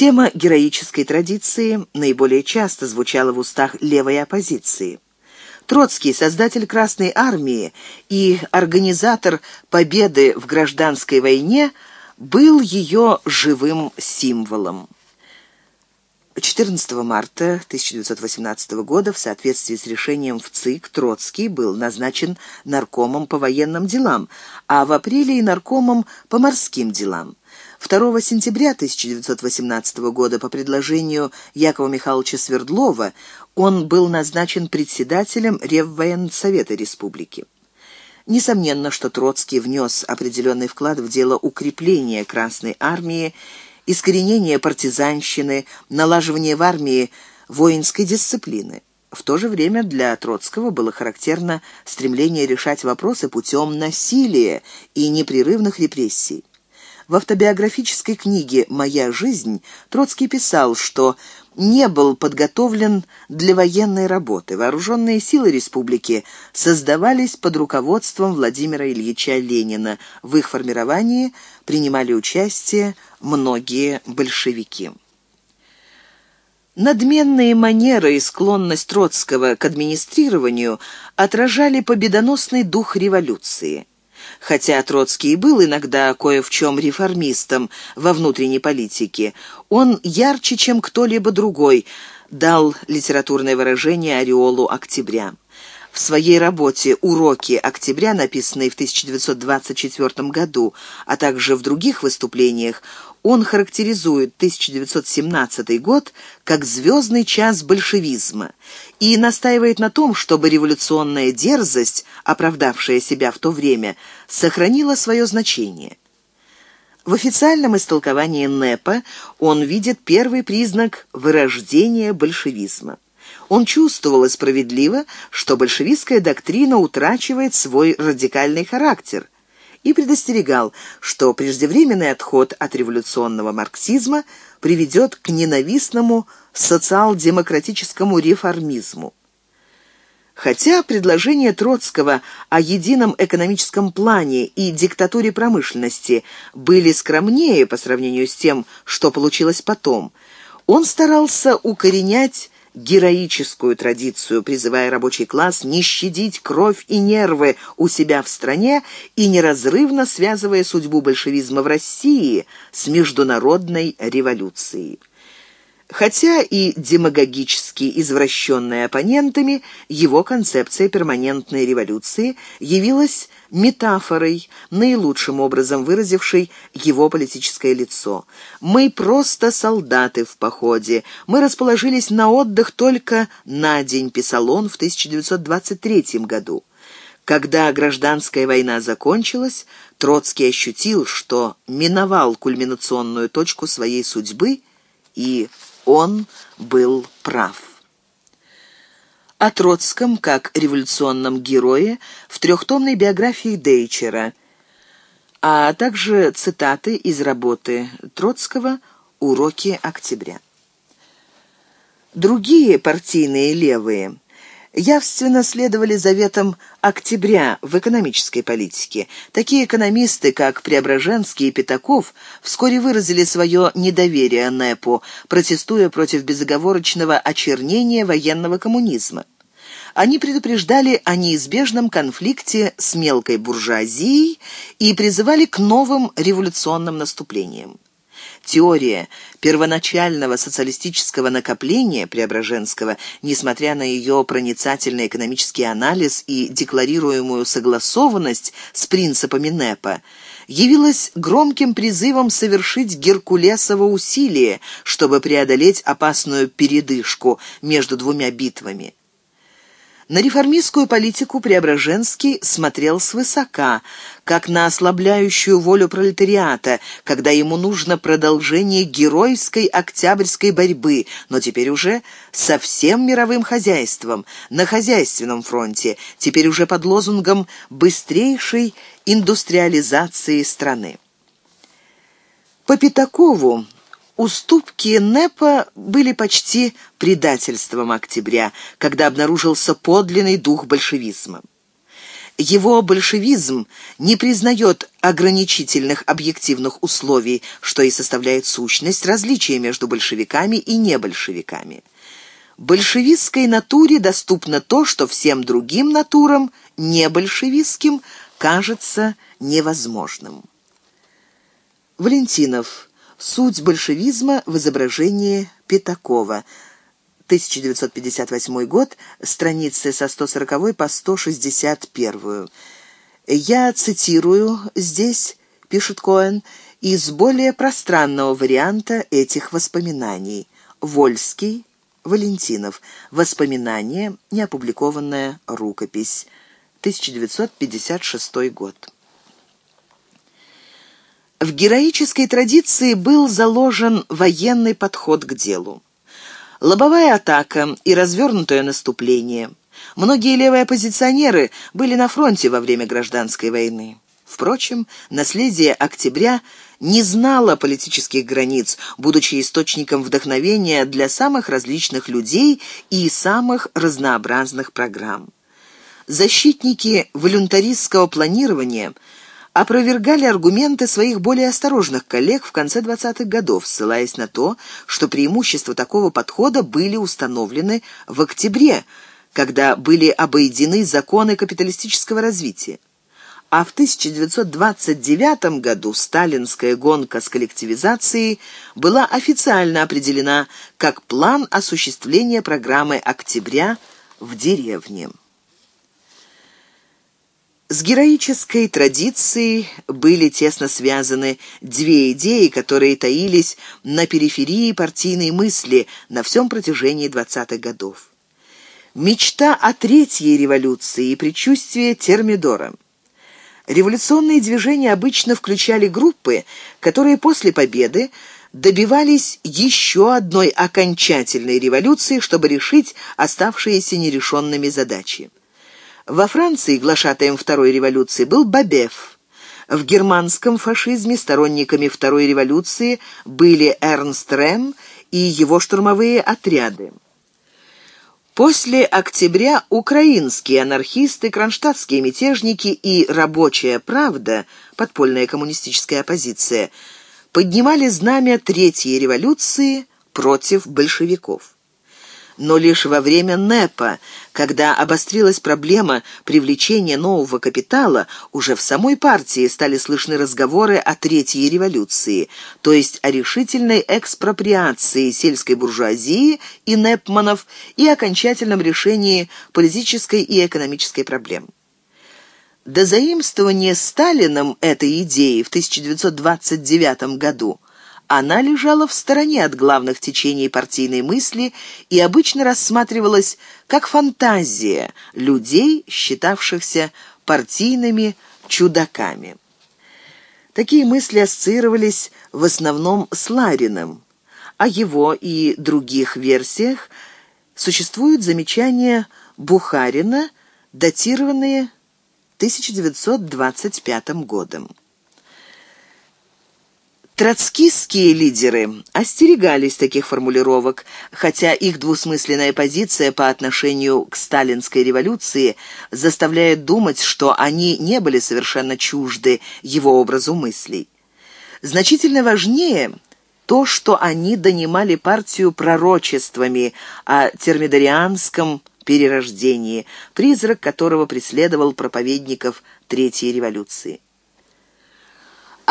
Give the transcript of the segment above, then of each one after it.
Тема героической традиции наиболее часто звучала в устах левой оппозиции. Троцкий, создатель Красной Армии и организатор победы в гражданской войне, был ее живым символом. 14 марта 1918 года в соответствии с решением в ЦИК Троцкий был назначен наркомом по военным делам, а в апреле и наркомом по морским делам. 2 сентября 1918 года по предложению Якова Михайловича Свердлова он был назначен председателем Реввоенсовета Республики. Несомненно, что Троцкий внес определенный вклад в дело укрепления Красной Армии, искоренения партизанщины, налаживания в армии воинской дисциплины. В то же время для Троцкого было характерно стремление решать вопросы путем насилия и непрерывных репрессий. В автобиографической книге «Моя жизнь» Троцкий писал, что не был подготовлен для военной работы. Вооруженные силы республики создавались под руководством Владимира Ильича Ленина. В их формировании принимали участие многие большевики. Надменные манеры и склонность Троцкого к администрированию отражали победоносный дух революции. Хотя Троцкий был иногда кое в чем реформистом во внутренней политике, он ярче, чем кто-либо другой, дал литературное выражение ореолу октября. В своей работе «Уроки октября», написанной в 1924 году, а также в других выступлениях, он характеризует 1917 год как «звездный час большевизма» и настаивает на том, чтобы революционная дерзость, оправдавшая себя в то время, сохранила свое значение. В официальном истолковании НЭПа он видит первый признак вырождения большевизма. Он чувствовал и справедливо, что большевистская доктрина утрачивает свой радикальный характер – и предостерегал, что преждевременный отход от революционного марксизма приведет к ненавистному социал-демократическому реформизму. Хотя предложения Троцкого о едином экономическом плане и диктатуре промышленности были скромнее по сравнению с тем, что получилось потом, он старался укоренять героическую традицию, призывая рабочий класс не щадить кровь и нервы у себя в стране и неразрывно связывая судьбу большевизма в России с международной революцией. Хотя и демагогически извращенная оппонентами, его концепция перманентной революции явилась метафорой, наилучшим образом выразившей его политическое лицо. «Мы просто солдаты в походе. Мы расположились на отдых только на день», писал он в 1923 году. Когда гражданская война закончилась, Троцкий ощутил, что миновал кульминационную точку своей судьбы, и он был прав о Троцком как революционном герое в трехтомной биографии Дейчера, а также цитаты из работы Троцкого «Уроки октября». Другие партийные левые явственно следовали заветам октября в экономической политике. Такие экономисты, как Преображенский и Пятаков, вскоре выразили свое недоверие НЭПу, протестуя против безоговорочного очернения военного коммунизма. Они предупреждали о неизбежном конфликте с мелкой буржуазией и призывали к новым революционным наступлениям. Теория первоначального социалистического накопления Преображенского, несмотря на ее проницательный экономический анализ и декларируемую согласованность с принципами НЭПа, явилась громким призывом совершить геркулесово усилие, чтобы преодолеть опасную передышку между двумя битвами. На реформистскую политику Преображенский смотрел свысока, как на ослабляющую волю пролетариата, когда ему нужно продолжение геройской октябрьской борьбы, но теперь уже со всем мировым хозяйством, на хозяйственном фронте, теперь уже под лозунгом быстрейшей индустриализации страны. По Пятакову Уступки НЭПа были почти предательством октября, когда обнаружился подлинный дух большевизма. Его большевизм не признает ограничительных объективных условий, что и составляет сущность различия между большевиками и небольшевиками. Большевистской натуре доступно то, что всем другим натурам, небольшевистским, кажется невозможным. Валентинов. Суть большевизма в изображении Пятакова. 1958 год, страницы со 140 по 161. Я цитирую здесь, пишет Коэн, из более пространного варианта этих воспоминаний. Вольский, Валентинов. Воспоминания, неопубликованная рукопись. 1956 год. В героической традиции был заложен военный подход к делу. Лобовая атака и развернутое наступление. Многие левые оппозиционеры были на фронте во время гражданской войны. Впрочем, наследие октября не знало политических границ, будучи источником вдохновения для самых различных людей и самых разнообразных программ. Защитники волюнтаристского планирования – опровергали аргументы своих более осторожных коллег в конце 20-х годов, ссылаясь на то, что преимущества такого подхода были установлены в октябре, когда были обойдены законы капиталистического развития. А в 1929 году сталинская гонка с коллективизацией была официально определена как план осуществления программы «Октября» в деревне. С героической традицией были тесно связаны две идеи, которые таились на периферии партийной мысли на всем протяжении 20-х годов. Мечта о третьей революции и предчувствие Термидора. Революционные движения обычно включали группы, которые после победы добивались еще одной окончательной революции, чтобы решить оставшиеся нерешенными задачи. Во Франции глашатаем Второй революции был Бабеф. В германском фашизме сторонниками Второй революции были Эрнст Рэм и его штурмовые отряды. После октября украинские анархисты, кронштадтские мятежники и «Рабочая правда», подпольная коммунистическая оппозиция, поднимали знамя Третьей революции против большевиков но лишь во время НЭПа, когда обострилась проблема привлечения нового капитала, уже в самой партии стали слышны разговоры о Третьей революции, то есть о решительной экспроприации сельской буржуазии и НЭПманов и окончательном решении политической и экономической проблем. До заимствования Сталином этой идеи в 1929 году – она лежала в стороне от главных течений партийной мысли и обычно рассматривалась как фантазия людей, считавшихся партийными чудаками. Такие мысли ассоциировались в основном с Лариным. О его и других версиях существуют замечания Бухарина, датированные 1925 годом. Троцкистские лидеры остерегались таких формулировок, хотя их двусмысленная позиция по отношению к сталинской революции заставляет думать, что они не были совершенно чужды его образу мыслей. Значительно важнее то, что они донимали партию пророчествами о термидорианском перерождении, призрак которого преследовал проповедников Третьей революции.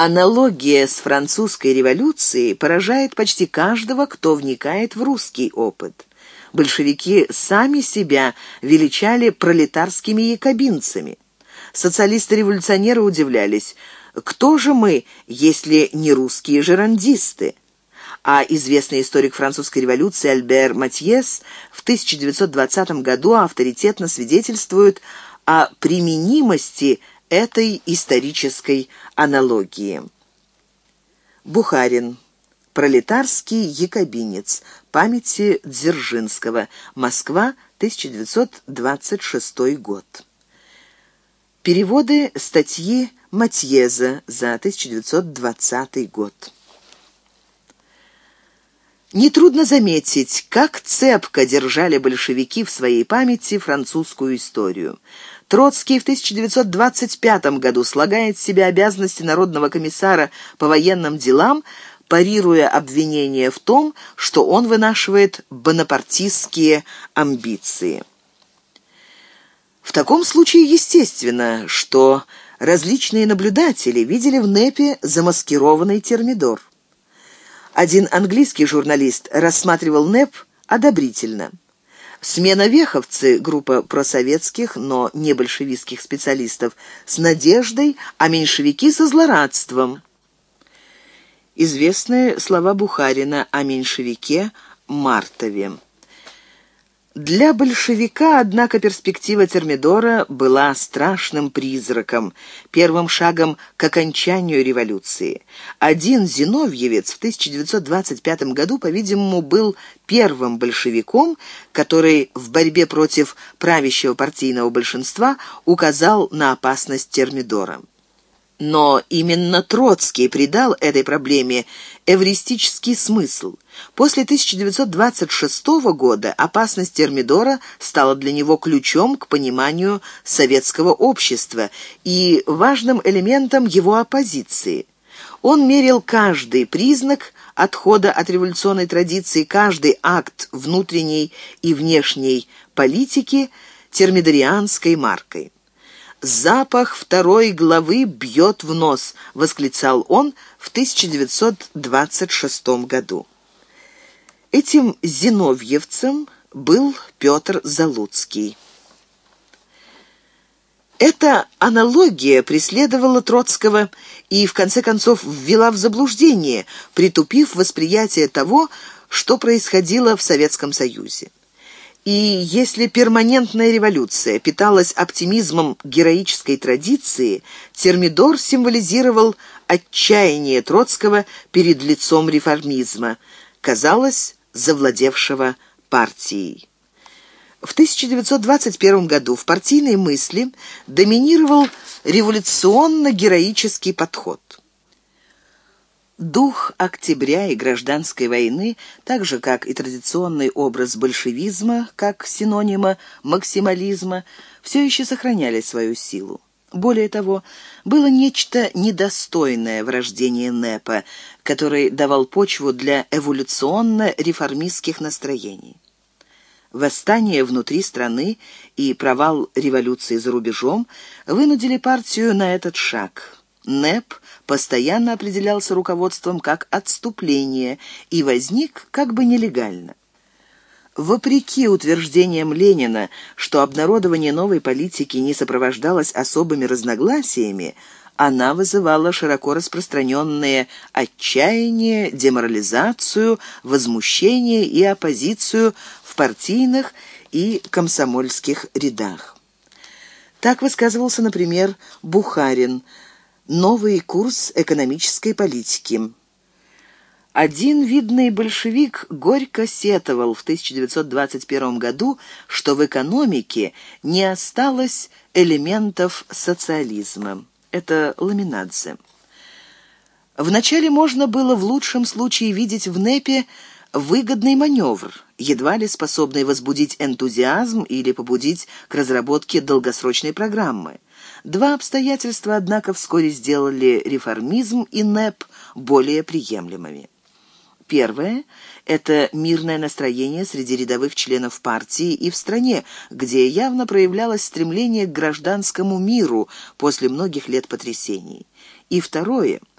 Аналогия с французской революцией поражает почти каждого, кто вникает в русский опыт. Большевики сами себя величали пролетарскими якобинцами. Социалисты-революционеры удивлялись, кто же мы, если не русские жерандисты? А известный историк французской революции Альбер Матьес в 1920 году авторитетно свидетельствует о применимости этой исторической аналогии. Бухарин. Пролетарский якобинец. Памяти Дзержинского. Москва, 1926 год. Переводы статьи Матьеза за 1920 год. Нетрудно заметить, как цепко держали большевики в своей памяти французскую историю. Троцкий в 1925 году слагает себе обязанности Народного комиссара по военным делам, парируя обвинения в том, что он вынашивает бонапартистские амбиции. В таком случае естественно, что различные наблюдатели видели в НЭПе замаскированный термидор. Один английский журналист рассматривал НЭП одобрительно. Смена Веховцы, группа просоветских, но не большевистских специалистов, с надеждой, а меньшевики со злорадством. Известные слова Бухарина о меньшевике Мартове. Для большевика, однако, перспектива Термидора была страшным призраком, первым шагом к окончанию революции. Один Зиновьевец в 1925 году, по-видимому, был первым большевиком, который в борьбе против правящего партийного большинства указал на опасность Термидора. Но именно Троцкий придал этой проблеме эвристический смысл. После 1926 года опасность термидора стала для него ключом к пониманию советского общества и важным элементом его оппозиции. Он мерил каждый признак отхода от революционной традиции, каждый акт внутренней и внешней политики термидорианской маркой. «Запах второй главы бьет в нос», — восклицал он в 1926 году. Этим зиновьевцем был Петр Залуцкий. Эта аналогия преследовала Троцкого и, в конце концов, ввела в заблуждение, притупив восприятие того, что происходило в Советском Союзе. И если перманентная революция питалась оптимизмом героической традиции, Термидор символизировал отчаяние Троцкого перед лицом реформизма, казалось, завладевшего партией. В 1921 году в партийной мысли доминировал революционно-героический подход. Дух октября и гражданской войны, так же как и традиционный образ большевизма, как синонима максимализма, все еще сохраняли свою силу. Более того, было нечто недостойное в рождении НЭПа, который давал почву для эволюционно-реформистских настроений. Восстание внутри страны и провал революции за рубежом вынудили партию на этот шаг. НЭП постоянно определялся руководством как отступление и возник как бы нелегально. Вопреки утверждениям Ленина, что обнародование новой политики не сопровождалось особыми разногласиями, она вызывала широко распространенные отчаяние, деморализацию, возмущение и оппозицию в партийных и комсомольских рядах. Так высказывался, например, Бухарин – Новый курс экономической политики. Один видный большевик горько сетовал в 1921 году, что в экономике не осталось элементов социализма. Это Ламинадзе. Вначале можно было в лучшем случае видеть в НЭПе выгодный маневр, едва ли способный возбудить энтузиазм или побудить к разработке долгосрочной программы. Два обстоятельства, однако, вскоре сделали реформизм и НЭП более приемлемыми. Первое – это мирное настроение среди рядовых членов партии и в стране, где явно проявлялось стремление к гражданскому миру после многих лет потрясений. И второе –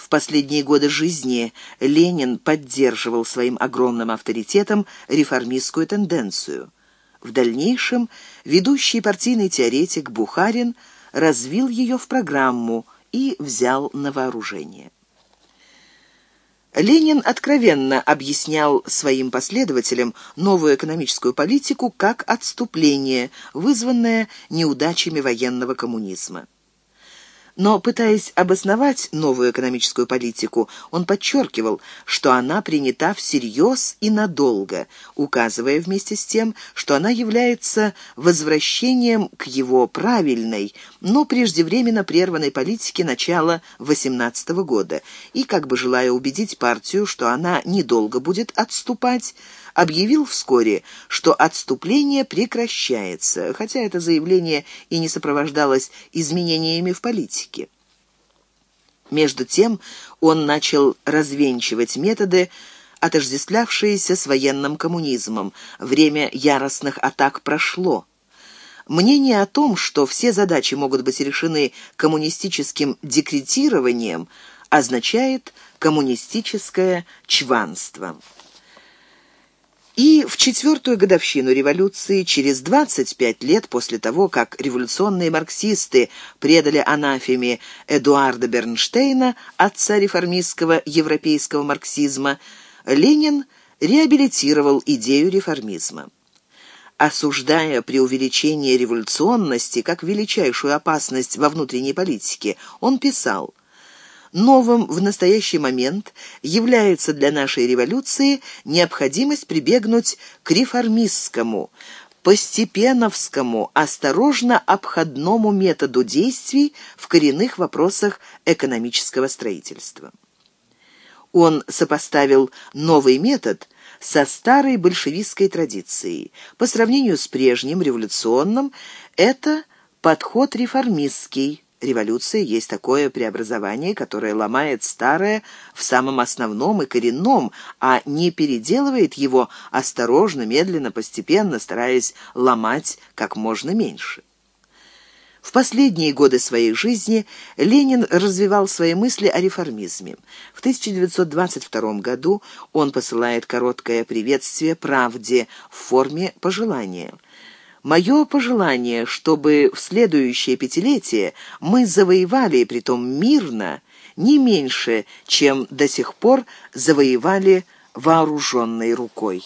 в последние годы жизни Ленин поддерживал своим огромным авторитетом реформистскую тенденцию. В дальнейшем ведущий партийный теоретик Бухарин развил ее в программу и взял на вооружение. Ленин откровенно объяснял своим последователям новую экономическую политику как отступление, вызванное неудачами военного коммунизма. Но, пытаясь обосновать новую экономическую политику, он подчеркивал, что она принята всерьез и надолго, указывая вместе с тем, что она является возвращением к его правильной, но преждевременно прерванной политике начала 18 года, и как бы желая убедить партию, что она недолго будет отступать, объявил вскоре, что отступление прекращается, хотя это заявление и не сопровождалось изменениями в политике. Между тем он начал развенчивать методы, отождествлявшиеся с военным коммунизмом. Время яростных атак прошло. Мнение о том, что все задачи могут быть решены коммунистическим декретированием, означает коммунистическое чванство. И в четвертую годовщину революции, через 25 лет после того, как революционные марксисты предали анафеме Эдуарда Бернштейна, отца реформистского европейского марксизма, Ленин реабилитировал идею реформизма. Осуждая преувеличение революционности как величайшую опасность во внутренней политике, он писал Новым в настоящий момент является для нашей революции необходимость прибегнуть к реформистскому, постепеновскому, осторожно обходному методу действий в коренных вопросах экономического строительства. Он сопоставил новый метод со старой большевистской традицией. По сравнению с прежним революционным, это подход реформистский, Революция есть такое преобразование, которое ломает старое в самом основном и коренном, а не переделывает его осторожно, медленно, постепенно, стараясь ломать как можно меньше. В последние годы своей жизни Ленин развивал свои мысли о реформизме. В 1922 году он посылает короткое приветствие «Правде» в форме пожелания – Мое пожелание, чтобы в следующее пятилетие мы завоевали, притом мирно, не меньше, чем до сих пор завоевали вооруженной рукой.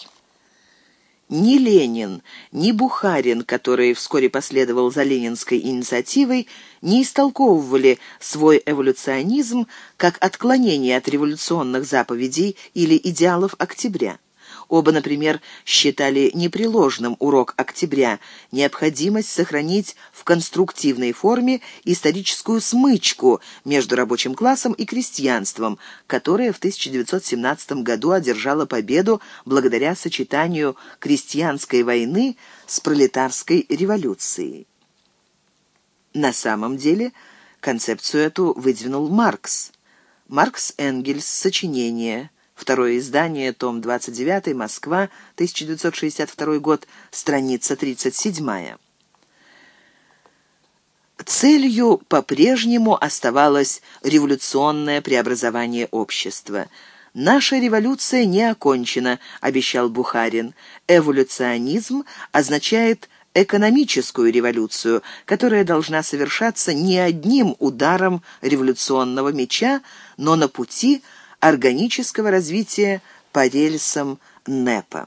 Ни Ленин, ни Бухарин, который вскоре последовал за ленинской инициативой, не истолковывали свой эволюционизм как отклонение от революционных заповедей или идеалов октября. Оба, например, считали непреложным урок октября, необходимость сохранить в конструктивной форме историческую смычку между рабочим классом и крестьянством, которая в 1917 году одержала победу благодаря сочетанию крестьянской войны с пролетарской революцией. На самом деле концепцию эту выдвинул Маркс. Маркс Энгельс, сочинение – Второе издание, том 29, Москва, 1962 год, страница 37. Целью по-прежнему оставалось революционное преобразование общества. «Наша революция не окончена», — обещал Бухарин. «Эволюционизм означает экономическую революцию, которая должна совершаться не одним ударом революционного меча, но на пути – органического развития по рельсам НЭПа.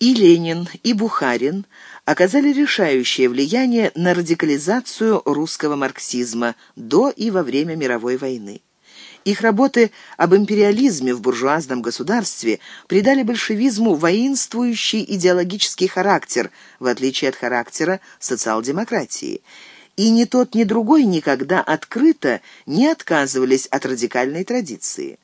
И Ленин, и Бухарин оказали решающее влияние на радикализацию русского марксизма до и во время мировой войны. Их работы об империализме в буржуазном государстве придали большевизму воинствующий идеологический характер, в отличие от характера социал-демократии – и ни тот, ни другой никогда открыто не отказывались от радикальной традиции.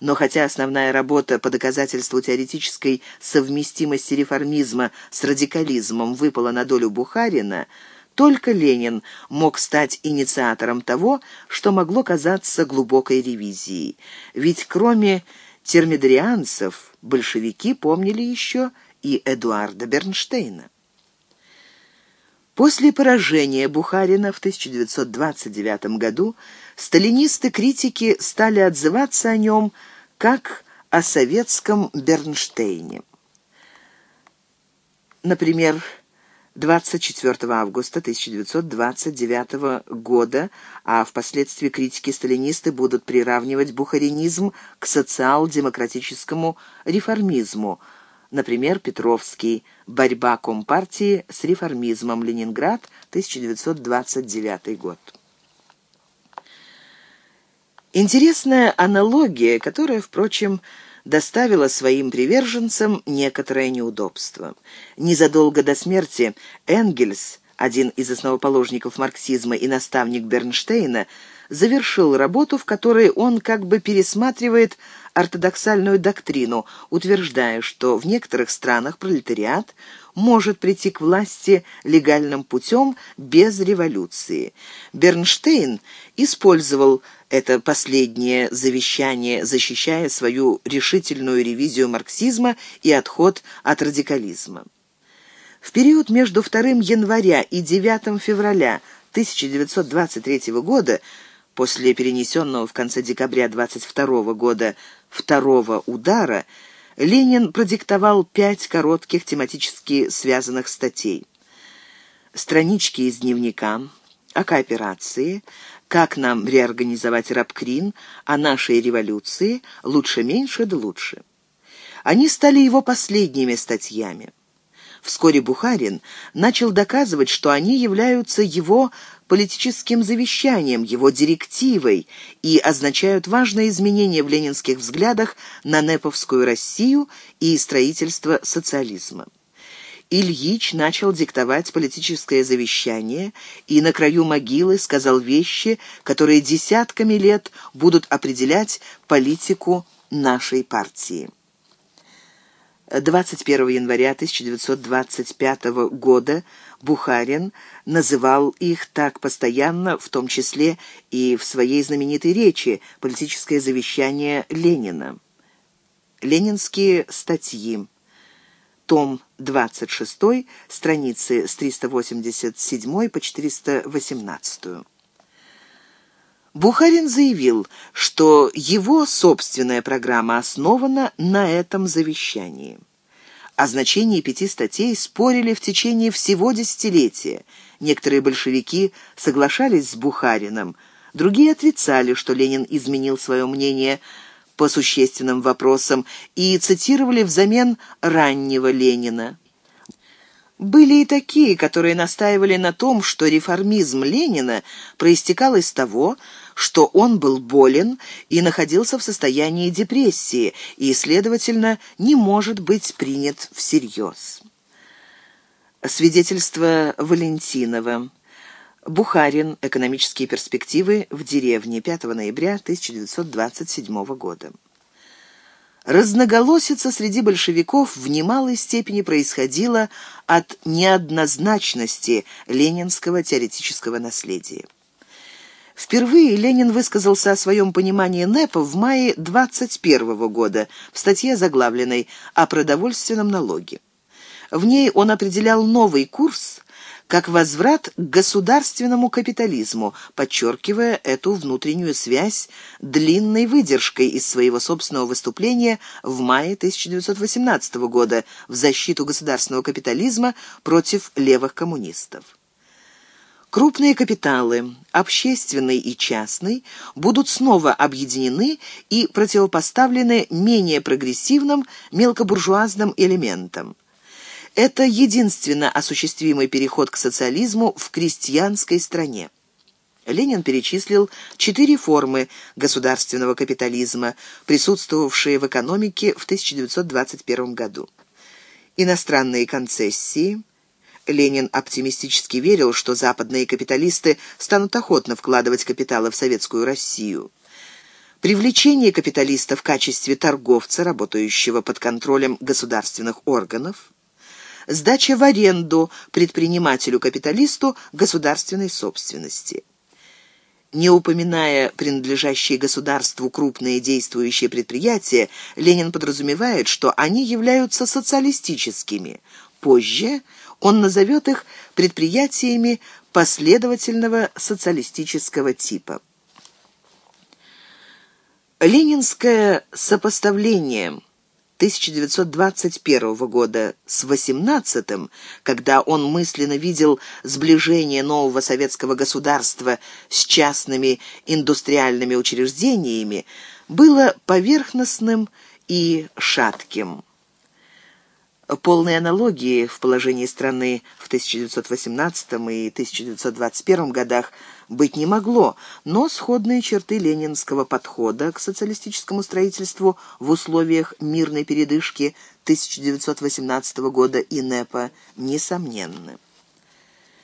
Но хотя основная работа по доказательству теоретической совместимости реформизма с радикализмом выпала на долю Бухарина, только Ленин мог стать инициатором того, что могло казаться глубокой ревизией. Ведь кроме термидорианцев большевики помнили еще и Эдуарда Бернштейна. После поражения Бухарина в 1929 году сталинисты-критики стали отзываться о нем как о советском Бернштейне. Например, 24 августа 1929 года, а впоследствии критики-сталинисты будут приравнивать бухаринизм к социал-демократическому реформизму – Например, Петровский «Борьба Компартии с реформизмом. Ленинград. 1929 год». Интересная аналогия, которая, впрочем, доставила своим приверженцам некоторое неудобство. Незадолго до смерти Энгельс, один из основоположников марксизма и наставник Бернштейна, завершил работу, в которой он как бы пересматривает ортодоксальную доктрину, утверждая, что в некоторых странах пролетариат может прийти к власти легальным путем без революции. Бернштейн использовал это последнее завещание, защищая свою решительную ревизию марксизма и отход от радикализма. В период между 2 января и 9 февраля 1923 года, после перенесенного в конце декабря 22 года второго удара, Ленин продиктовал пять коротких тематически связанных статей. Странички из дневника, о кооперации, как нам реорганизовать рабкрин, о нашей революции, лучше-меньше да лучше. Они стали его последними статьями. Вскоре Бухарин начал доказывать, что они являются его политическим завещанием, его директивой и означают важные изменения в ленинских взглядах на неповскую Россию и строительство социализма. Ильич начал диктовать политическое завещание и на краю могилы сказал вещи, которые десятками лет будут определять политику нашей партии. 21 января 1925 года Бухарин называл их так постоянно, в том числе и в своей знаменитой речи «Политическое завещание Ленина». Ленинские статьи. Том 26, страницы с 387 по 418. Бухарин заявил, что его собственная программа основана на этом завещании. О значении пяти статей спорили в течение всего десятилетия. Некоторые большевики соглашались с Бухарином, другие отрицали, что Ленин изменил свое мнение по существенным вопросам и цитировали взамен раннего Ленина. Были и такие, которые настаивали на том, что реформизм Ленина проистекал из того, что он был болен и находился в состоянии депрессии и, следовательно, не может быть принят всерьез. Свидетельство Валентинова. Бухарин. Экономические перспективы в деревне. 5 ноября 1927 года. Разноголосица среди большевиков в немалой степени происходила от неоднозначности ленинского теоретического наследия. Впервые Ленин высказался о своем понимании НЭПа в мае 21 года в статье, заглавленной «О продовольственном налоге». В ней он определял новый курс как возврат к государственному капитализму, подчеркивая эту внутреннюю связь длинной выдержкой из своего собственного выступления в мае 1918 года в защиту государственного капитализма против левых коммунистов. Крупные капиталы, общественный и частный, будут снова объединены и противопоставлены менее прогрессивным мелкобуржуазным элементам. Это единственно осуществимый переход к социализму в крестьянской стране. Ленин перечислил четыре формы государственного капитализма, присутствовавшие в экономике в 1921 году. Иностранные концессии – Ленин оптимистически верил, что западные капиталисты станут охотно вкладывать капиталы в советскую Россию. Привлечение капиталиста в качестве торговца, работающего под контролем государственных органов. Сдача в аренду предпринимателю-капиталисту государственной собственности. Не упоминая принадлежащие государству крупные действующие предприятия, Ленин подразумевает, что они являются социалистическими. Позже он назовет их предприятиями последовательного социалистического типа. Ленинское сопоставление 1921 года с 18-м, когда он мысленно видел сближение нового советского государства с частными индустриальными учреждениями, было поверхностным и шатким. Полной аналогии в положении страны в 1918 и 1921 годах быть не могло, но сходные черты ленинского подхода к социалистическому строительству в условиях мирной передышки 1918 года и НЭПа несомненны.